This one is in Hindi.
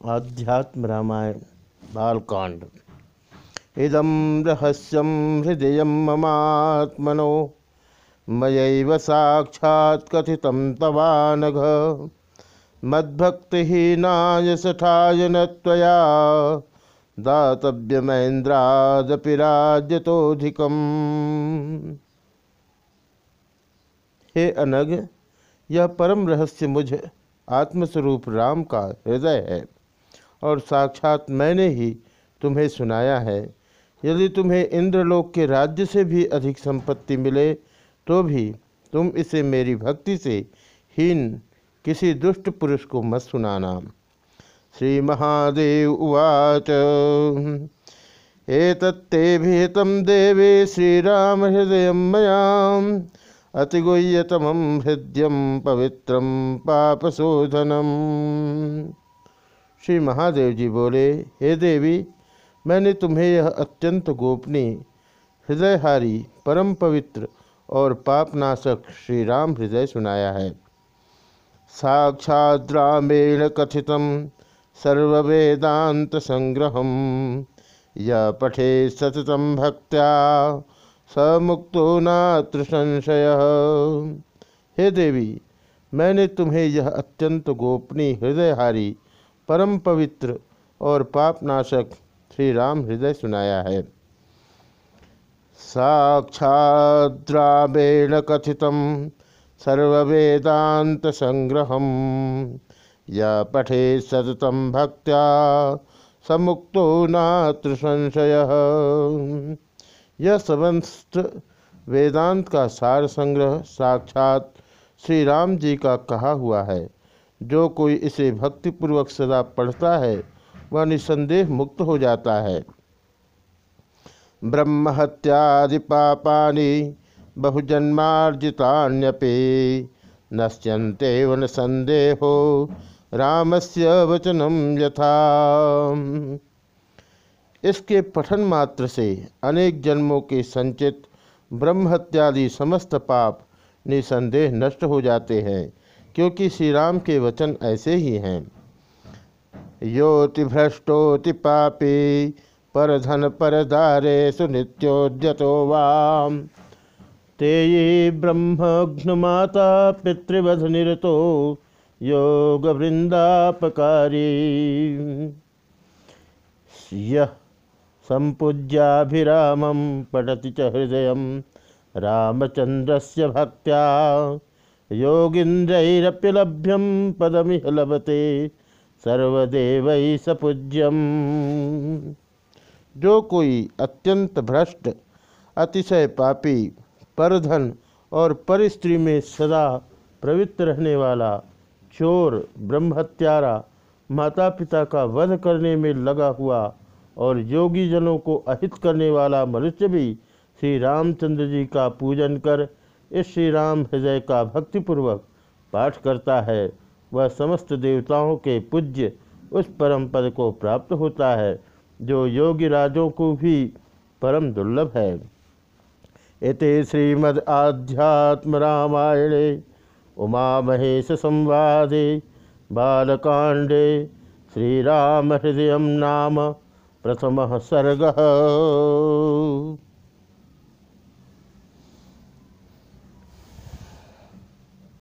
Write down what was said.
आध्यात्म रामायण बालकांड इदम रहस्यम हृदय ममात्मनो, मयैव साक्षात् कथितं तवानघ। मद्भक्तिहीनाय सठाय न त्वया हे अनग यह परम रहस्य मुझ आत्मस्वरूप राम का हृदय है। और साक्षात मैंने ही तुम्हें सुनाया है। यदि तुम्हें इंद्रलोक के राज्य से भी अधिक संपत्ति मिले तो भी तुम इसे मेरी भक्ति से हीन किसी दुष्ट पुरुष को मत सुनाना। श्री महादेव उवाच। एतत्ते भीतम देवे श्रीराम हृदय मयाम, अतिगुह्यतमं हृदयम पवित्रम पापशोधनम। श्री महादेव जी बोले, हे देवी, मैंने तुम्हें यह अत्यंत गोपनीय, हृदयहारी परम पवित्र और पापनाशक श्री राम हृदय सुनाया है। साक्षाद्रामेण कथित सर्वेदात संग्रह य पठे सततम भक्त्या स मुक्तो नात्र संशय। हे देवी, मैंने तुम्हें यह अत्यंत गोपनीय, हृदयहारी परम पवित्र और पापनाशक श्री राम हृदय सुनाया है। साक्षाद्रावेण कथित सर्वेदात संग्रह या पठे सततम भक्त्या समुक्तो नात्र संशय यह समस्त वेदांत का सार संग्रह साक्षात श्री राम जी का कहा हुआ है। जो कोई इसे भक्तिपूर्वक सदा पढ़ता है, वह निसंदेह मुक्त हो जाता है। ब्रह्म हत्यादि पापानि बहुजन्मार्जितान्यपि नश्यन्ते वन संदेहो रामस्य वचनम यथा। इसके पठन मात्र से अनेक जन्मों के संचित ब्रह्म हत्यादि समस्त पाप निसंदेह नष्ट हो जाते हैं। क्योंकि श्री राम के वचन ऐसे ही हैं। योति भ्रष्टोति पापी पर धन पर दारे सुनित्योद्यतो वाम। ते ये ब्रह्मघ्नुमाता पितृवध निरतो योग वृंदापकारी यह संपूज्याभिरामं पठति च हृदय रामचंद्र से भक्त्या। योगींद्रैरप्यलभ्यम पदमिह लभते सर्वदेव सपूज्यम। जो कोई अत्यंत भ्रष्ट, अतिशय पापी, परधन और परस्त्री में सदा प्रवृत्त रहने वाला चोर ब्रह्मत्यारा माता पिता का वध करने में लगा हुआ और योगी जनों को अहित करने वाला मनुष्य भी श्री रामचंद्र जी का पूजन कर इस श्री राम हृदय का भक्तिपूर्वक पाठ करता है, वह समस्त देवताओं के पूज्य उस परम पद को प्राप्त होता है, जो योगी राजों को भी परम दुर्लभ है। इति श्रीमद् आध्यात्म रामायणे उमा महेश संवादे बालकांडे श्रीराम हृदय नाम प्रथम सर्ग।